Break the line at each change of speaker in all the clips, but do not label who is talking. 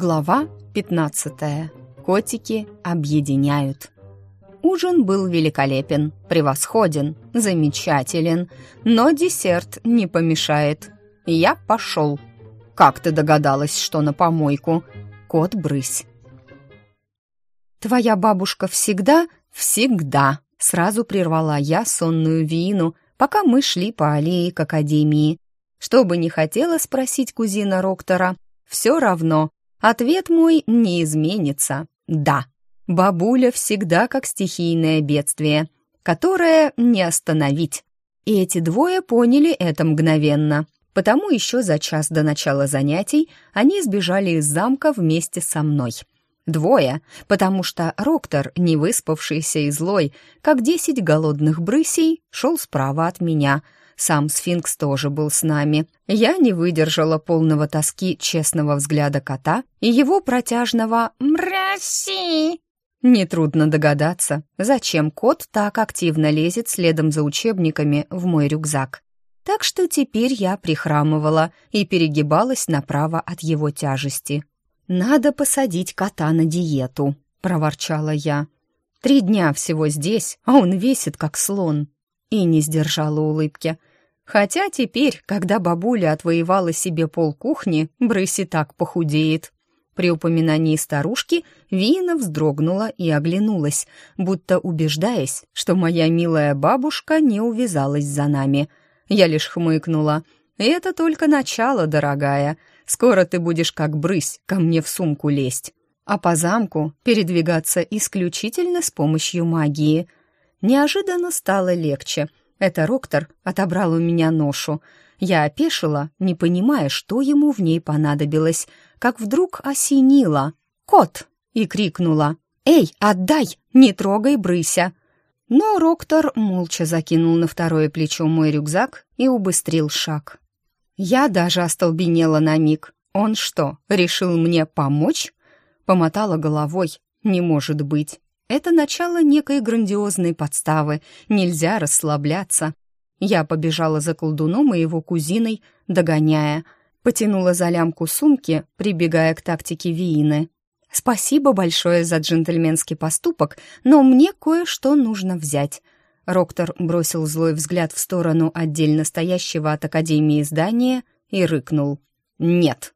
Глава 15. Котики объединяют. Ужин был великолепен, превосходен, замечателен, но десерт не помешает. Я пошел. Как ты догадалась, что на помойку? Кот брысь. Твоя бабушка всегда, всегда, сразу прервала я сонную вину, пока мы шли по аллее к академии. Что бы ни хотела спросить кузина Роктора, все равно Ответ мой не изменится. Да, бабуля всегда как стихийное бедствие, которое не остановить. И эти двое поняли это мгновенно. Потому еще за час до начала занятий они сбежали из замка вместе со мной. Двое, потому что Роктор, не выспавшийся и злой, как десять голодных брысей, шел справа от меня — сам сфинкс тоже был с нами. Я не выдержала полного тоски честного взгляда кота и его протяжного «мраси». Нетрудно догадаться, зачем кот так активно лезет следом за учебниками в мой рюкзак. Так что теперь я прихрамывала и перегибалась направо от его тяжести. «Надо посадить кота на диету», — проворчала я. «Три дня всего здесь, а он весит, как слон». И не сдержала улыбки. Хотя теперь, когда бабуля отвоевала себе полкухни, Брыси так похудеет. При упоминании старушки Вина вздрогнула и оглянулась, будто убеждаясь, что моя милая бабушка не увязалась за нами. Я лишь хмыкнула. «Это только начало, дорогая. Скоро ты будешь как брысь ко мне в сумку лезть, а по замку передвигаться исключительно с помощью магии». Неожиданно стало легче — это Роктор отобрал у меня ношу. Я опешила, не понимая, что ему в ней понадобилось, как вдруг осенила. «Кот!» и крикнула. «Эй, отдай! Не трогай брыся!» Но Роктор молча закинул на второе плечо мой рюкзак и убыстрил шаг. Я даже остолбенела на миг. Он что, решил мне помочь? Помотала головой. Не может быть. Это начало некой грандиозной подставы. Нельзя расслабляться. Я побежала за колдуном и его кузиной, догоняя. Потянула за лямку сумки, прибегая к тактике Виины. «Спасибо большое за джентльменский поступок, но мне кое-что нужно взять». Роктор бросил злой взгляд в сторону отдельно стоящего от Академии здания и рыкнул. «Нет».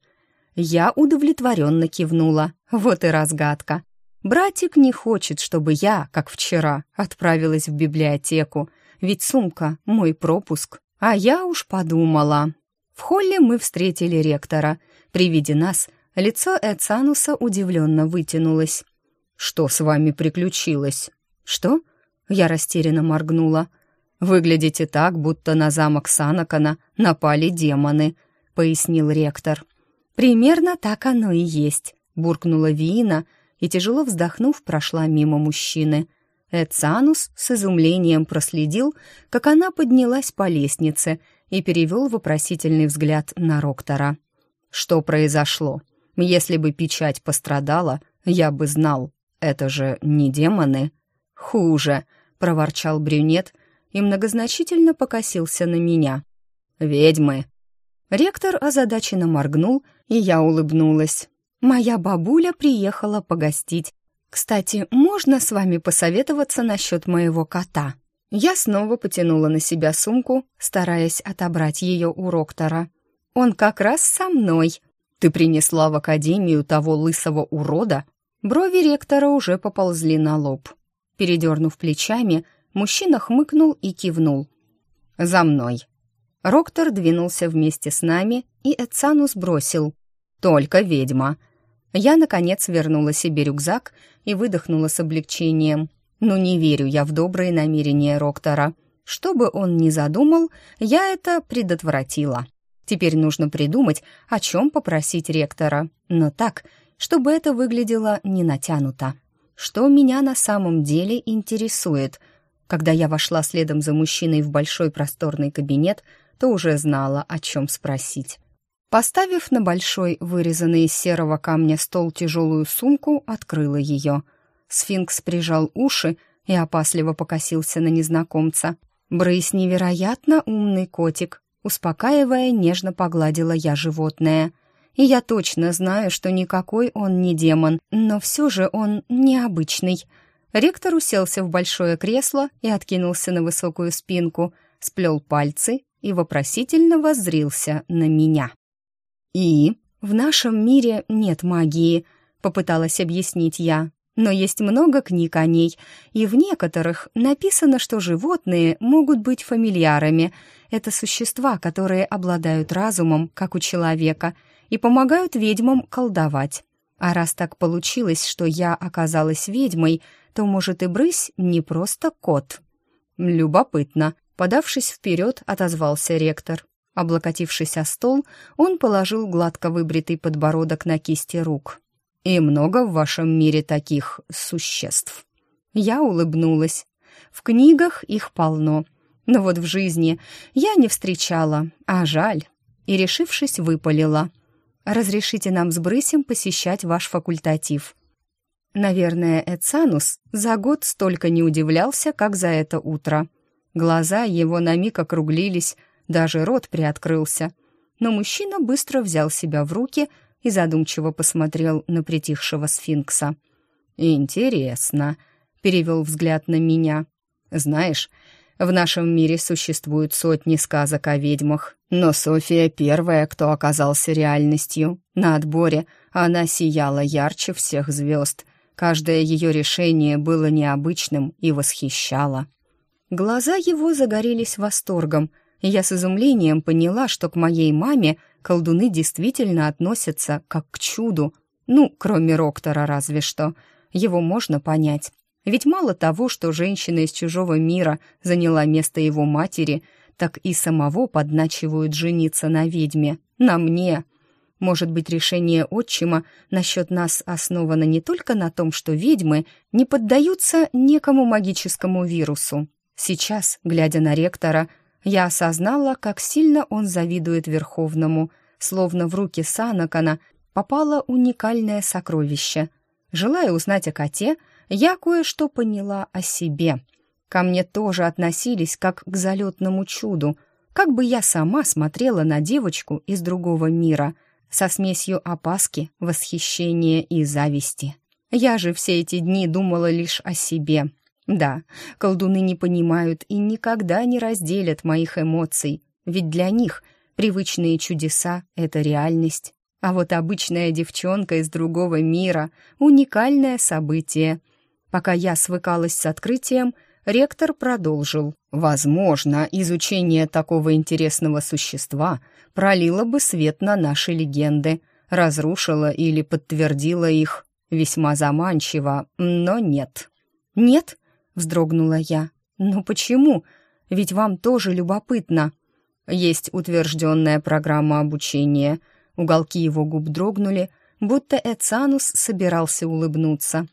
Я удовлетворенно кивнула. Вот и разгадка. Братик не хочет, чтобы я, как вчера, отправилась в библиотеку, ведь сумка — мой пропуск. А я уж подумала. В холле мы встретили ректора. При виде нас лицо Эцануса удивленно вытянулось. «Что с вами приключилось?» «Что?» Я растерянно моргнула. «Выглядите так, будто на замок Санакана напали демоны», — пояснил ректор. «Примерно так оно и есть», — буркнула Виина, — и, тяжело вздохнув, прошла мимо мужчины. Эцанус с изумлением проследил, как она поднялась по лестнице и перевел вопросительный взгляд на Роктора. «Что произошло? Если бы печать пострадала, я бы знал. Это же не демоны?» «Хуже», — проворчал брюнет и многозначительно покосился на меня. «Ведьмы». Ректор озадаченно моргнул, и я улыбнулась. Моя бабуля приехала погостить. Кстати, можно с вами посоветоваться насчет моего кота?» Я снова потянула на себя сумку, стараясь отобрать ее у Роктора. «Он как раз со мной. Ты принесла в академию того лысого урода?» Брови ректора уже поползли на лоб. Передернув плечами, мужчина хмыкнул и кивнул. «За мной». Роктор двинулся вместе с нами, и Эцанус бросил. «Только ведьма. Я, наконец, вернула себе рюкзак и выдохнула с облегчением. Ну, не верю я в добрые намерения Роктора. Что бы он ни задумал, я это предотвратила. Теперь нужно придумать, о чем попросить ректора. Но так, чтобы это выглядело не натянуто. Что меня на самом деле интересует? Когда я вошла следом за мужчиной в большой просторный кабинет, то уже знала, о чем спросить. Поставив на большой, вырезанный из серого камня стол тяжелую сумку, открыла ее. Сфинкс прижал уши и опасливо покосился на незнакомца. Брейс невероятно умный котик. Успокаивая, нежно погладила я животное. и я точно знаю, что никакой он не демон, но все же он необычный. Ректор уселся в большое кресло и откинулся на высокую спинку, сплел пальцы и вопросительно воззрился на меня. «И в нашем мире нет магии», — попыталась объяснить я. «Но есть много книг о ней, и в некоторых написано, что животные могут быть фамильярами. Это существа, которые обладают разумом, как у человека, и помогают ведьмам колдовать. А раз так получилось, что я оказалась ведьмой, то, может, и брысь не просто кот». «Любопытно», — подавшись вперед, отозвался ректор. Облокотившись о стол, он положил гладко выбритый подбородок на кисти рук. «И много в вашем мире таких существ?» Я улыбнулась. «В книгах их полно, но вот в жизни я не встречала, а жаль». И, решившись, выпалила. «Разрешите нам с Брысем посещать ваш факультатив». Наверное, Эцанус за год столько не удивлялся, как за это утро. Глаза его на миг округлились, даже рот приоткрылся. Но мужчина быстро взял себя в руки и задумчиво посмотрел на притихшего сфинкса. «Интересно», — перевел взгляд на меня. «Знаешь, в нашем мире существуют сотни сказок о ведьмах, но София первая, кто оказался реальностью. На отборе она сияла ярче всех звезд. Каждое ее решение было необычным и восхищало». Глаза его загорелись восторгом — я с изумлением поняла, что к моей маме колдуны действительно относятся как к чуду. Ну, кроме Роктора разве что. Его можно понять. Ведь мало того, что женщина из чужого мира заняла место его матери, так и самого подначивают жениться на ведьме. На мне. Может быть, решение отчима насчет нас основано не только на том, что ведьмы не поддаются некому магическому вирусу. Сейчас, глядя на ректора, я осознала, как сильно он завидует Верховному, словно в руки Санакана попало уникальное сокровище. Желая узнать о коте, я кое-что поняла о себе. Ко мне тоже относились как к залетному чуду, как бы я сама смотрела на девочку из другого мира, со смесью опаски, восхищения и зависти. Я же все эти дни думала лишь о себе — да, колдуны не понимают и никогда не разделят моих эмоций, ведь для них привычные чудеса — это реальность. А вот обычная девчонка из другого мира — уникальное событие. Пока я свыкалась с открытием, ректор продолжил. «Возможно, изучение такого интересного существа пролило бы свет на наши легенды, разрушило или подтвердило их. Весьма заманчиво, но нет». «Нет?» Вздрогнула я. «Ну почему? Ведь вам тоже любопытно». «Есть утвержденная программа обучения». Уголки его губ дрогнули, будто Эцанус собирался улыбнуться.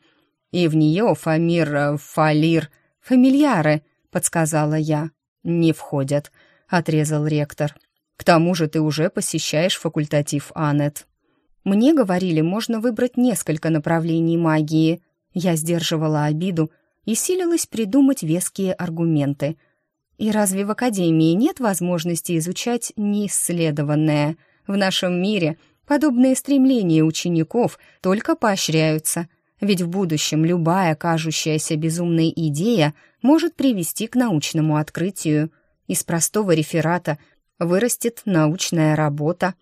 «И в нее Фамир, э, Фалир, фамильяры», — подсказала я. «Не входят», — отрезал ректор. «К тому же ты уже посещаешь факультатив Анет». Мне говорили, можно выбрать несколько направлений магии. Я сдерживала обиду, и силилась придумать веские аргументы. И разве в Академии нет возможности изучать неисследованное? В нашем мире подобные стремления учеников только поощряются, ведь в будущем любая кажущаяся безумной идея может привести к научному открытию. Из простого реферата вырастет научная работа.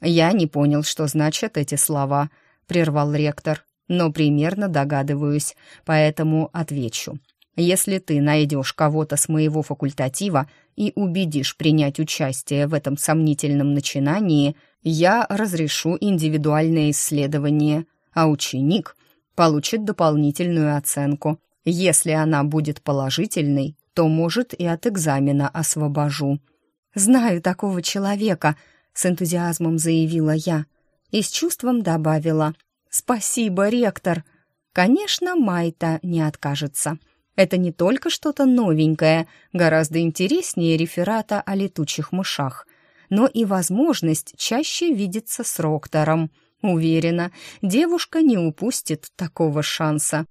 «Я не понял, что значат эти слова», — прервал ректор но примерно догадываюсь, поэтому отвечу. Если ты найдешь кого-то с моего факультатива и убедишь принять участие в этом сомнительном начинании, я разрешу индивидуальное исследование, а ученик получит дополнительную оценку. Если она будет положительной, то, может, и от экзамена освобожу. «Знаю такого человека», — с энтузиазмом заявила я и с чувством добавила — «Спасибо, ректор!» Конечно, Майта не откажется. Это не только что-то новенькое, гораздо интереснее реферата о летучих мышах, но и возможность чаще видеться с Роктором. Уверена, девушка не упустит такого шанса.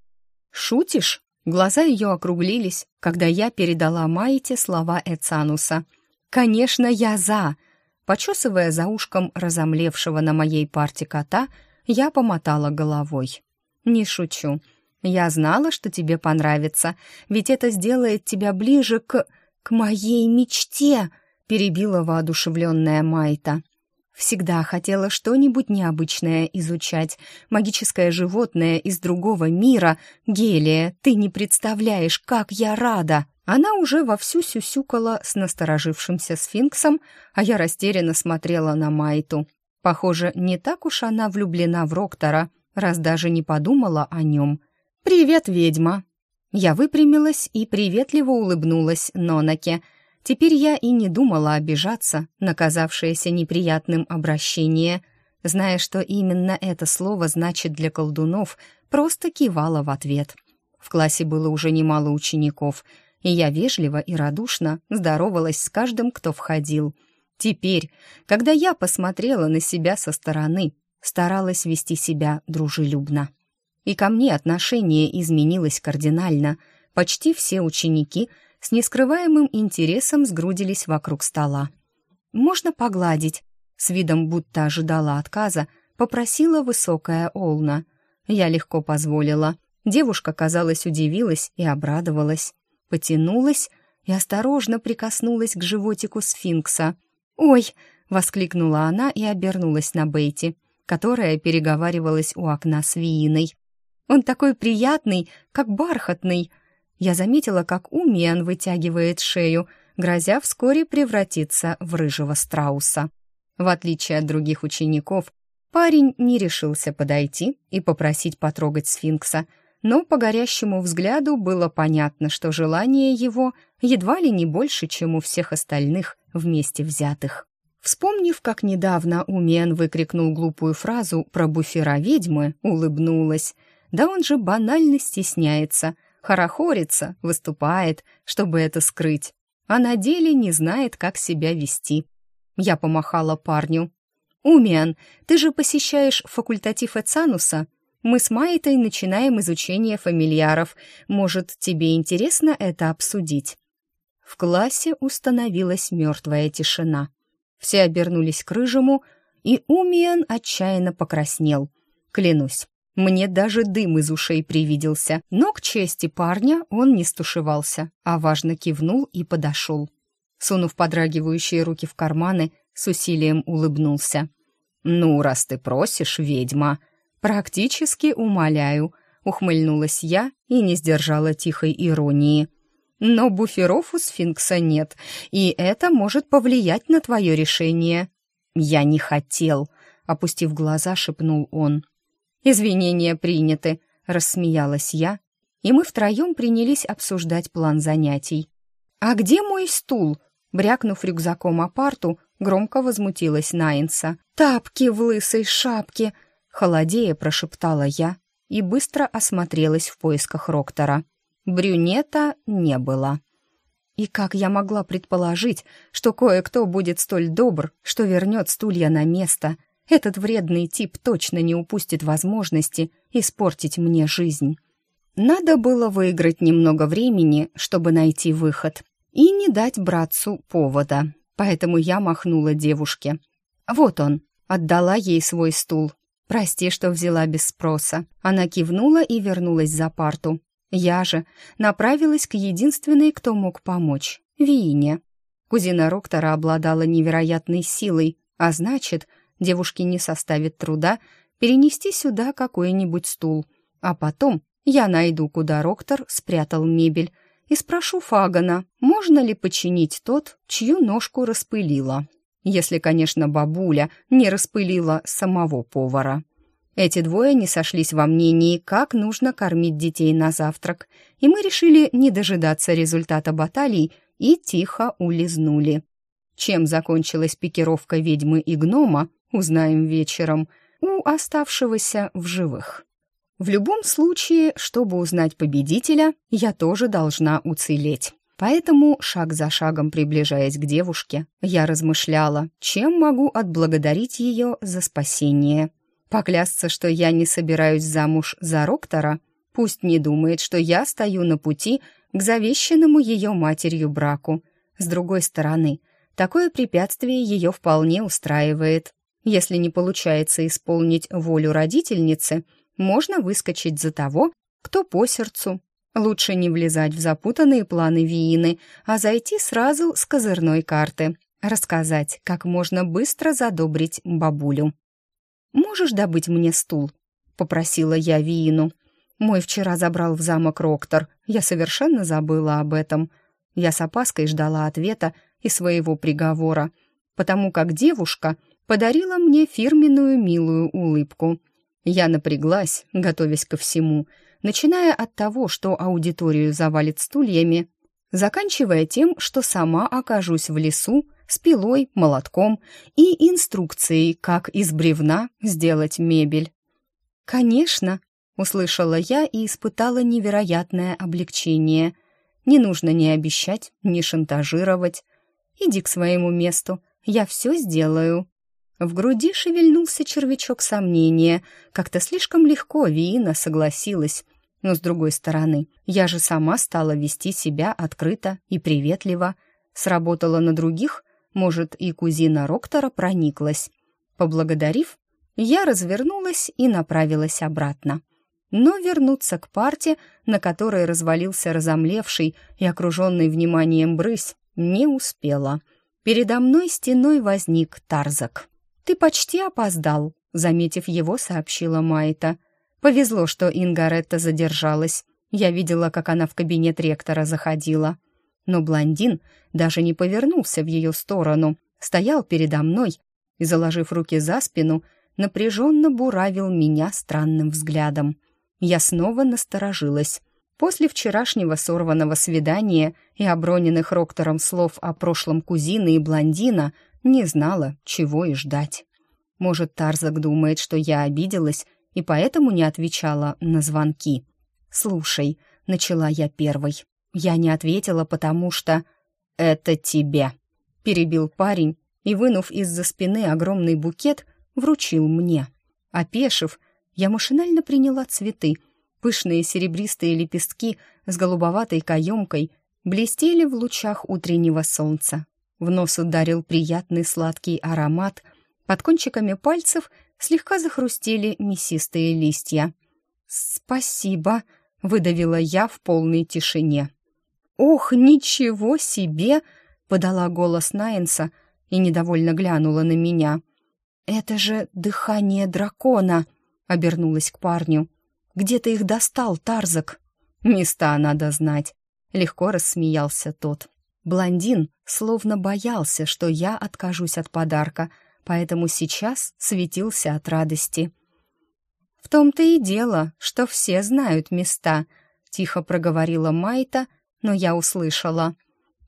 «Шутишь?» Глаза ее округлились, когда я передала Майте слова Эцануса. «Конечно, я за!» Почесывая за ушком разомлевшего на моей парте кота, я помотала головой. «Не шучу. Я знала, что тебе понравится, ведь это сделает тебя ближе к... к моей мечте!» перебила воодушевленная Майта. Всегда хотела что-нибудь необычное изучать. Магическое животное из другого мира. Гелия, ты не представляешь, как я рада!» Она уже вовсю сюсюкала с насторожившимся сфинксом, а я растерянно смотрела на Майту. Похоже, не так уж она влюблена в Роктора, раз даже не подумала о нем. «Привет, ведьма!» Я выпрямилась и приветливо улыбнулась Нонаке. Теперь я и не думала обижаться на казавшееся неприятным обращение. Зная, что именно это слово значит для колдунов, просто кивала в ответ. В классе было уже немало учеников — и я вежливо и радушно здоровалась с каждым, кто входил. Теперь, когда я посмотрела на себя со стороны, старалась вести себя дружелюбно. И ко мне отношение изменилось кардинально. Почти все ученики с нескрываемым интересом сгрудились вокруг стола. «Можно погладить?» С видом будто ожидала отказа, попросила высокая Олна. Я легко позволила. Девушка, казалось, удивилась и обрадовалась потянулась и осторожно прикоснулась к животику сфинкса. «Ой!» — воскликнула она и обернулась на Бейти, которая переговаривалась у окна с Вииной. «Он такой приятный, как бархатный!» Я заметила, как Умиан вытягивает шею, грозя вскоре превратиться в рыжего страуса. В отличие от других учеников, парень не решился подойти и попросить потрогать сфинкса — но по горящему взгляду было понятно, что желание его едва ли не больше, чем у всех остальных вместе взятых. Вспомнив, как недавно Умен выкрикнул глупую фразу про буфера ведьмы, улыбнулась. Да он же банально стесняется, хорохорится, выступает, чтобы это скрыть, а на деле не знает, как себя вести. Я помахала парню. «Умен, ты же посещаешь факультатив Эцануса?» Мы с Майтой начинаем изучение фамильяров. Может, тебе интересно это обсудить?» В классе установилась мертвая тишина. Все обернулись к рыжему, и Умиан отчаянно покраснел. Клянусь, мне даже дым из ушей привиделся, но к чести парня он не стушевался, а важно кивнул и подошел. Сунув подрагивающие руки в карманы, с усилием улыбнулся. «Ну, раз ты просишь, ведьма», «Практически умоляю», — ухмыльнулась я и не сдержала тихой иронии. «Но буферов у сфинкса нет, и это может повлиять на твое решение». «Я не хотел», — опустив глаза, шепнул он. «Извинения приняты», — рассмеялась я, и мы втроем принялись обсуждать план занятий. «А где мой стул?» Брякнув рюкзаком о парту, громко возмутилась Найнса. «Тапки в лысой шапке!» Холодея прошептала я и быстро осмотрелась в поисках Роктора. Брюнета не было. И как я могла предположить, что кое-кто будет столь добр, что вернет стулья на место? Этот вредный тип точно не упустит возможности испортить мне жизнь. Надо было выиграть немного времени, чтобы найти выход, и не дать братцу повода. Поэтому я махнула девушке. Вот он, отдала ей свой стул, «Прости, что взяла без спроса». Она кивнула и вернулась за парту. Я же направилась к единственной, кто мог помочь — Виине. Кузина Роктора обладала невероятной силой, а значит, девушке не составит труда перенести сюда какой-нибудь стул. А потом я найду, куда Роктор спрятал мебель, и спрошу Фагана, можно ли починить тот, чью ножку распылила если, конечно, бабуля не распылила самого повара. Эти двое не сошлись во мнении, как нужно кормить детей на завтрак, и мы решили не дожидаться результата баталий и тихо улизнули. Чем закончилась пикировка ведьмы и гнома, узнаем вечером, у оставшегося в живых. В любом случае, чтобы узнать победителя, я тоже должна уцелеть. Поэтому, шаг за шагом приближаясь к девушке, я размышляла, чем могу отблагодарить ее за спасение. Поклясться, что я не собираюсь замуж за Роктора, пусть не думает, что я стою на пути к завещанному ее матерью браку. С другой стороны, Такое препятствие ее вполне устраивает. Если не получается исполнить волю родительницы, можно выскочить за того, кто по сердцу. Лучше не влезать в запутанные планы Виины, а зайти сразу с козырной карты, рассказать, как можно быстро задобрить бабулю. «Можешь добыть мне стул?» — попросила я Виину. «Мой вчера забрал в замок Роктор. Я совершенно забыла об этом. Я с опаской ждала ответа и своего приговора, потому как девушка подарила мне фирменную милую улыбку. Я напряглась, готовясь ко всему, начиная от того, что аудиторию завалит стульями, заканчивая тем, что сама окажусь в лесу с пилой, молотком и инструкцией, как из бревна сделать мебель. «Конечно», — услышала я и испытала невероятное облегчение. «Не нужно ни обещать, ни шантажировать. Иди к своему месту, я все сделаю». В груди шевельнулся червячок сомнения. Как-то слишком легко Виина согласилась. Но, с другой стороны, я же сама стала вести себя открыто и приветливо. Сработала на других, может, и кузина Роктора прониклась. Поблагодарив, я развернулась и направилась обратно. Но вернуться к парте, на которой развалился разомлевший и окруженный вниманием брысь, не успела. Передо мной стеной возник Тарзак. «Ты почти опоздал», — заметив его, сообщила Майта. «Повезло, что Ингаретта задержалась. Я видела, как она в кабинет ректора заходила. Но блондин даже не повернулся в ее сторону, стоял передо мной и, заложив руки за спину, напряженно буравил меня странным взглядом. Я снова насторожилась. После вчерашнего сорванного свидания и оброненных Роктором слов о прошлом кузины и блондина — не знала, чего и ждать. Может, Тарзак думает, что я обиделась и поэтому не отвечала на звонки. «Слушай», — начала я первой. Я не ответила, потому что... «Это тебе», — перебил парень и, вынув из-за спины огромный букет, вручил мне. Опешив, я машинально приняла цветы. Пышные серебристые лепестки с голубоватой каемкой блестели в лучах утреннего солнца. В нос ударил приятный сладкий аромат. Под кончиками пальцев слегка захрустели мясистые листья. «Спасибо», — выдавила я в полной тишине. «Ох, ничего себе!» — подала голос Найнса и недовольно глянула на меня. «Это же дыхание дракона!» — обернулась к парню. «Где ты их достал, Тарзак?» «Места надо знать», — легко рассмеялся тот. Блондин словно боялся, что я откажусь от подарка, поэтому сейчас светился от радости. «В том-то и дело, что все знают места», — тихо проговорила Майта, но я услышала.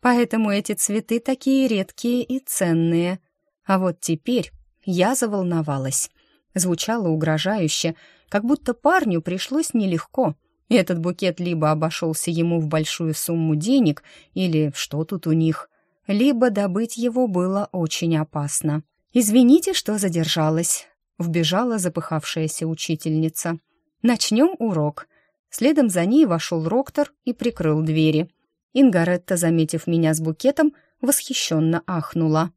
«Поэтому эти цветы такие редкие и ценные. А вот теперь я заволновалась. Звучало угрожающе, как будто парню пришлось нелегко — этот букет либо обошелся ему в большую сумму денег, или что тут у них, либо добыть его было очень опасно. «Извините, что задержалась», — вбежала запыхавшаяся учительница. «Начнем урок». Следом за ней вошел Роктор и прикрыл двери. Ингаретта, заметив меня с букетом, восхищенно ахнула.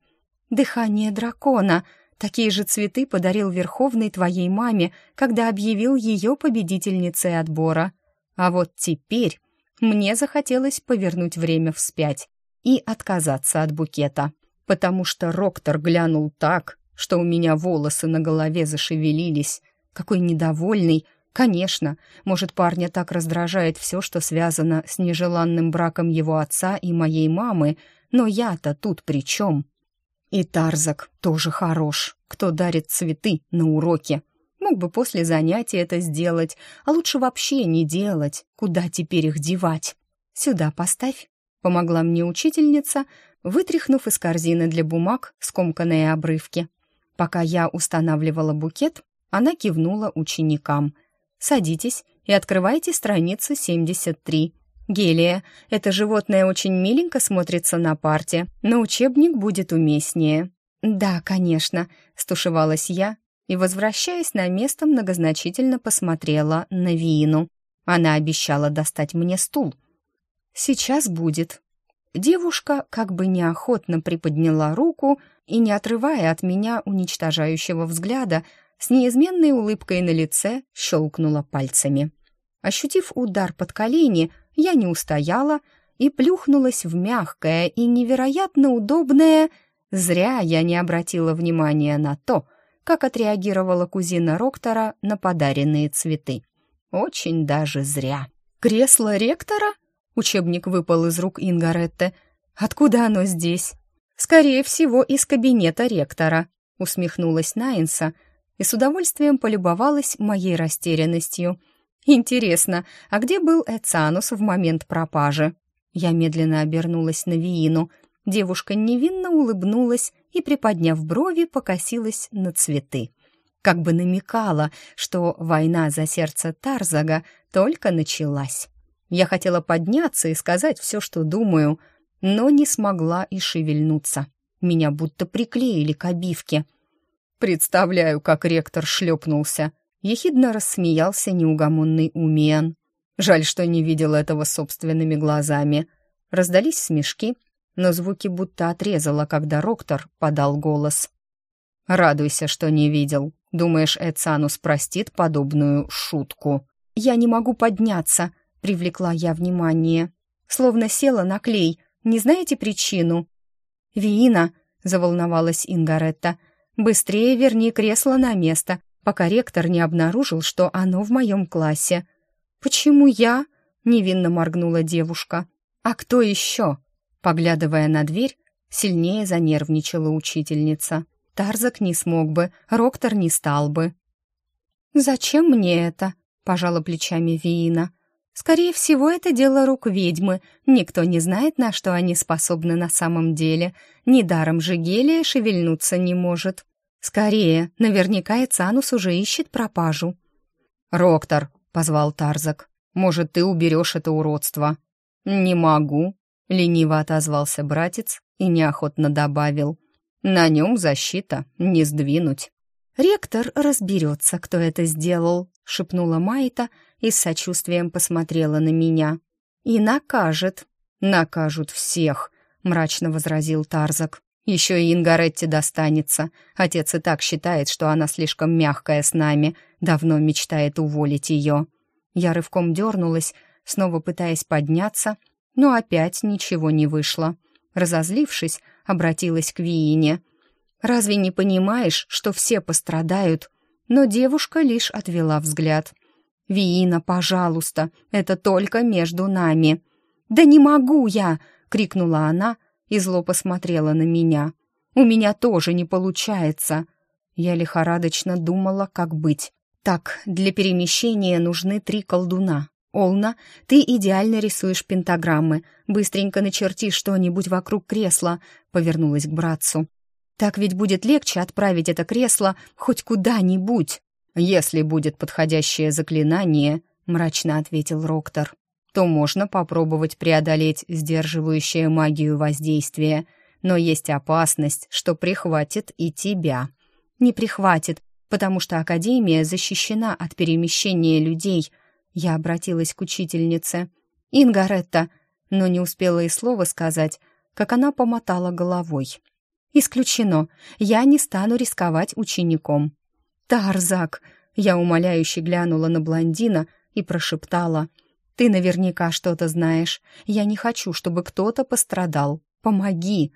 «Дыхание дракона! Такие же цветы подарил Верховный твоей маме, когда объявил ее победительницей отбора». А вот теперь мне захотелось повернуть время вспять и отказаться от букета, потому что Роктор глянул так, что у меня волосы на голове зашевелились. Какой недовольный. Конечно, может, парня так раздражает все, что связано с нежеланным браком его отца и моей мамы, но я-то тут при чем? И Тарзак тоже хорош, кто дарит цветы на уроке. Мог бы после занятия это сделать, а лучше вообще не делать. Куда теперь их девать? Сюда поставь, помогла мне учительница, вытряхнув из корзины для бумаг скомканные обрывки. Пока я устанавливала букет, она кивнула ученикам. «Садитесь и открывайте страницу 73. Гелия, это животное очень миленько смотрится на парте, но учебник будет уместнее». «Да, конечно», — стушевалась я, и, возвращаясь на место, многозначительно посмотрела на Виину. Она обещала достать мне стул. «Сейчас будет». девушка как бы неохотно приподняла руку и, не отрывая от меня уничтожающего взгляда, с неизменной улыбкой на лице щелкнула пальцами. Ощутив удар под колени, я не устояла и плюхнулась в мягкое и невероятно удобное... Зря я не обратила внимания на то, как отреагировала кузина Роктора на подаренные цветы. Очень даже зря. «Кресло ректора?» Учебник выпал из рук Ингаретте. «Откуда оно здесь?» «Скорее всего, из кабинета ректора», усмехнулась Найнса и с удовольствием полюбовалась моей растерянностью. «Интересно, а где был Эцанус в момент пропажи?» Я медленно обернулась на Виину. Девушка невинно улыбнулась и, приподняв брови, покосилась на цветы. Как бы намекала, что война за сердце Тарзага только началась. Я хотела подняться и сказать все, что думаю, но не смогла и шевельнуться. Меня будто приклеили к обивке. Представляю, как ректор шлепнулся. Ехидно рассмеялся неугомонный Умиан. Жаль, что не видел этого собственными глазами. Раздались смешки, но звуки будто отрезало, когда Роктор подал голос. «Радуйся, что не видел. Думаешь, Эцанус простит подобную шутку?» «Я не могу подняться», — привлекла я внимание. Словно села на клей. Не знаете причину? «Виина», — заволновалась Ингаретта, — «быстрее верни кресло на место, пока ректор не обнаружил, что оно в моем классе». «Почему я?» — невинно моргнула девушка. «А кто еще?» Поглядывая на дверь, сильнее занервничала учительница. Тарзак не смог бы, Роктор не стал бы. «Зачем мне это?» — пожала плечами Виина. «Скорее всего, это дело рук ведьмы. Никто не знает, на что они способны на самом деле. Недаром же Гелия шевельнуться не может. Скорее, наверняка Эцанус уже ищет пропажу». «Роктор», — позвал Тарзак, — «может, ты уберешь это уродство?» «Не могу», — лениво отозвался братец и неохотно добавил. «На нем защита, не сдвинуть». «Ректор разберется, кто это сделал», — шепнула Майта и с сочувствием посмотрела на меня. «И накажет». «Накажут всех», — мрачно возразил Тарзак. «Еще и Ингаретте достанется. Отец и так считает, что она слишком мягкая с нами, давно мечтает уволить ее». Я рывком дернулась, снова пытаясь подняться, но опять ничего не вышло. Разозлившись, обратилась к Виине — Разве не понимаешь, что все пострадают?» Но девушка лишь отвела взгляд. «Виина, пожалуйста, это только между нами». «Да не могу я!» — крикнула она и зло посмотрела на меня. «У меня тоже не получается». Я лихорадочно думала, как быть. «Так, для перемещения нужны три колдуна. Олна, ты идеально рисуешь пентаграммы. Быстренько начерти что-нибудь вокруг кресла», — повернулась к братцу. Так ведь будет легче отправить это кресло хоть куда-нибудь. Если будет подходящее заклинание, мрачно ответил Роктор, то можно попробовать преодолеть сдерживающее магию воздействие, но есть опасность, что прихватит и тебя. Не прихватит, потому что Академия защищена от перемещения людей. Я обратилась к учительнице. «Ингаретта», но не успела и слова сказать, как она помотала головой. «Исключено. Я не стану рисковать учеником». «Тарзак!» Я умоляюще глянула на блондина и прошептала. «Ты наверняка что-то знаешь. Я не хочу, чтобы кто-то пострадал. Помоги!»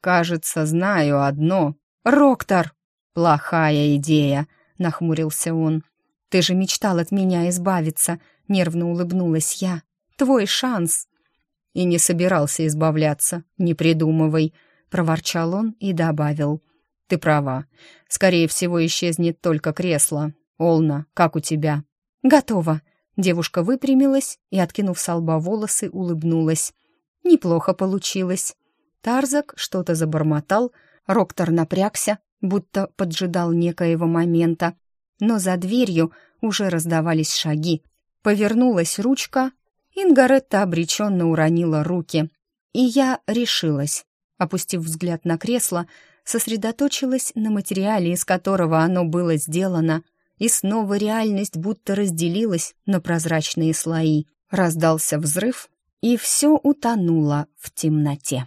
«Кажется, знаю одно. Роктор!» «Плохая идея!» — нахмурился он. «Ты же мечтал от меня избавиться!» — нервно улыбнулась я. «Твой шанс!» И не собирался избавляться. Не придумывай проворчал он и добавил. «Ты права. Скорее всего, исчезнет только кресло. Олна, как у тебя?» «Готово». Девушка выпрямилась и, откинув с лба волосы, улыбнулась. «Неплохо получилось». Тарзак что-то забормотал, Роктор напрягся, будто поджидал некоего момента. Но за дверью уже раздавались шаги. Повернулась ручка, Ингаретта обреченно уронила руки. И я решилась опустив взгляд на кресло, сосредоточилась на материале, из которого оно было сделано, и снова реальность будто разделилась на прозрачные слои. Раздался взрыв, и все утонуло в темноте.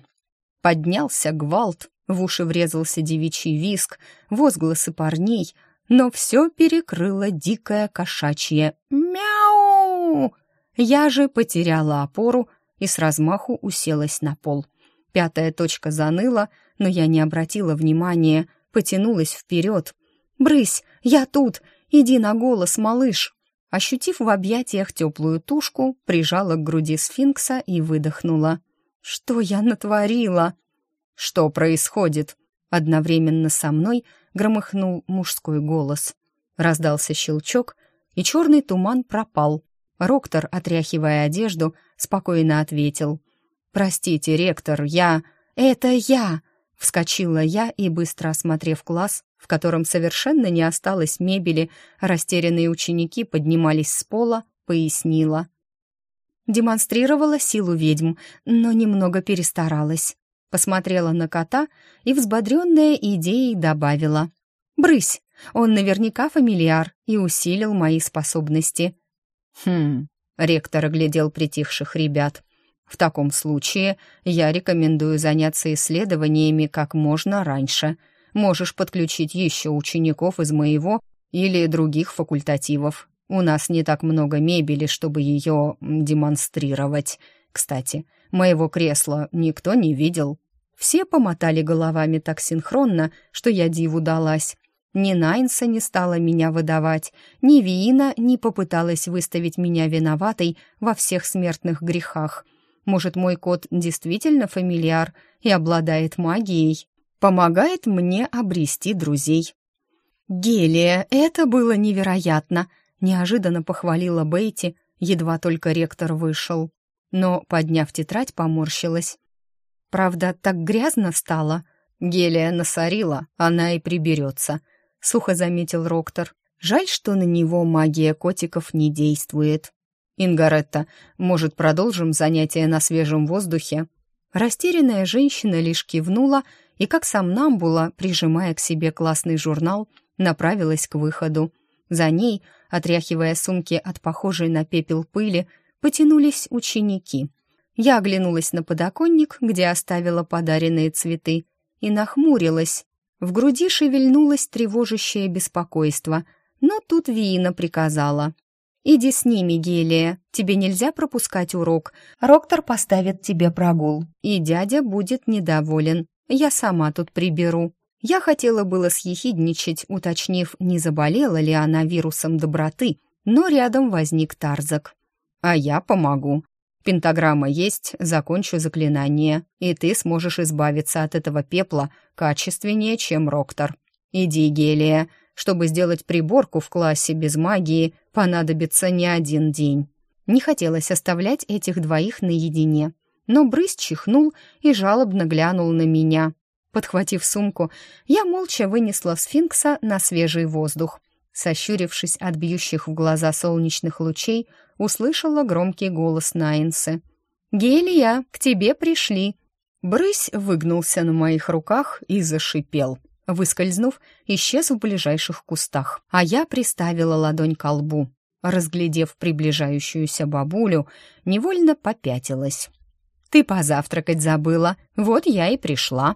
Поднялся гвалт, в уши врезался девичий виск, возгласы парней, но все перекрыло дикое кошачье «Мяу!». Я же потеряла опору и с размаху уселась на пол. Пятая точка заныла, но я не обратила внимания, потянулась вперед. «Брысь, я тут! Иди на голос, малыш!» Ощутив в объятиях теплую тушку, прижала к груди сфинкса и выдохнула. «Что я натворила?» «Что происходит?» Одновременно со мной громыхнул мужской голос. Раздался щелчок, и черный туман пропал. Роктор, отряхивая одежду, спокойно ответил. «Простите, ректор, я...» «Это я!» Вскочила я и, быстро осмотрев класс, в котором совершенно не осталось мебели, растерянные ученики поднимались с пола, пояснила. Демонстрировала силу ведьм, но немного перестаралась. Посмотрела на кота и, взбодренная идеей, добавила. «Брысь! Он наверняка фамильяр и усилил мои способности». «Хм...» — ректор оглядел притихших ребят. «В таком случае я рекомендую заняться исследованиями как можно раньше. Можешь подключить еще учеников из моего или других факультативов. У нас не так много мебели, чтобы ее демонстрировать. Кстати, моего кресла никто не видел». Все помотали головами так синхронно, что я диву далась. Ни Найнса не стала меня выдавать, ни Виина не попыталась выставить меня виноватой во всех смертных грехах. Может, мой кот действительно фамильяр и обладает магией? Помогает мне обрести друзей. «Гелия, это было невероятно!» — неожиданно похвалила Бейти, едва только ректор вышел. Но, подняв тетрадь, поморщилась. Правда, так грязно стало. Гелия насорила, она и приберется, — сухо заметил Роктор. Жаль, что на него магия котиков не действует. Ингаретта, может, продолжим занятия на свежем воздухе? Растерянная женщина лишь кивнула и, как сам Намбула, прижимая к себе классный журнал, направилась к выходу. За ней, отряхивая сумки от похожей на пепел пыли, потянулись ученики. Я оглянулась на подоконник, где оставила подаренные цветы, и нахмурилась. В груди шевельнулось тревожащее беспокойство, но тут Виина приказала. «Иди с ними, Гелия, тебе нельзя пропускать урок. Роктор поставит тебе прогул, и дядя будет недоволен. Я сама тут приберу». Я хотела было съехидничать, уточнив, не заболела ли она вирусом доброты, но рядом возник Тарзак. «А я помогу», Пентаграмма есть, закончу заклинание, и ты сможешь избавиться от этого пепла качественнее, чем Роктор. Иди, Гелия, чтобы сделать приборку в классе без магии, понадобится не один день. Не хотелось оставлять этих двоих наедине, но брысь чихнул и жалобно глянул на меня. Подхватив сумку, я молча вынесла сфинкса на свежий воздух. Сощурившись от бьющих в глаза солнечных лучей, услышала громкий голос Найнсы. «Гелия, к тебе пришли!» Брысь выгнулся на моих руках и зашипел. Выскользнув, исчез в ближайших кустах, а я приставила ладонь к лбу. Разглядев приближающуюся бабулю, невольно попятилась. «Ты позавтракать забыла, вот я и пришла».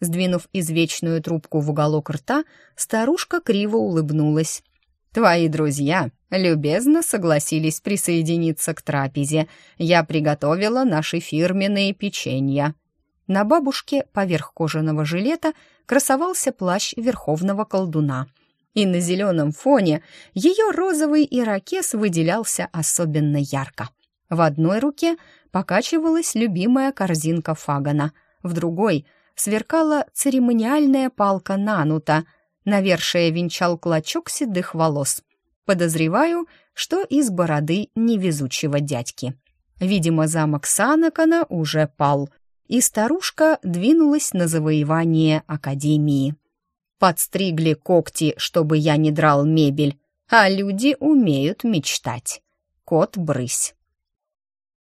Сдвинув извечную трубку в уголок рта, старушка криво улыбнулась. Твои друзья любезно согласились присоединиться к трапезе. Я приготовила наши фирменные печенья». На бабушке поверх кожаного жилета красовался плащ верховного колдуна. И на зеленом фоне ее розовый ирокез выделялся особенно ярко. В одной руке покачивалась любимая корзинка фагана, в другой сверкала церемониальная палка нанута, Навершие венчал клочок седых волос. Подозреваю, что из бороды невезучего дядьки. Видимо, замок Санакана уже пал, и старушка двинулась на завоевание Академии. Подстригли когти, чтобы я не драл мебель, а люди умеют мечтать. Кот-брысь.